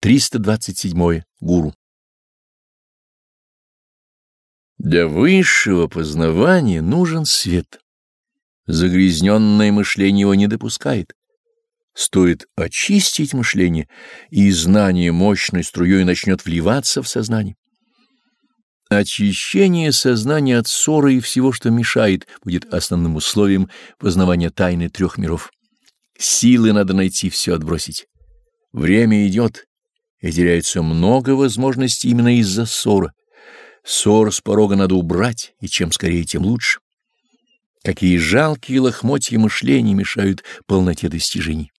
327. Гуру. Для высшего познавания нужен свет. Загрязненное мышление его не допускает. Стоит очистить мышление, и знание мощной струей начнет вливаться в сознание. Очищение сознания от ссоры и всего, что мешает, будет основным условием познавания тайны трех миров. Силы надо найти, все отбросить. Время идет, и теряется много возможностей именно из-за ссоры. Ссор с порога надо убрать, и чем скорее, тем лучше. Какие жалкие лохмотья мышления мешают полноте достижений.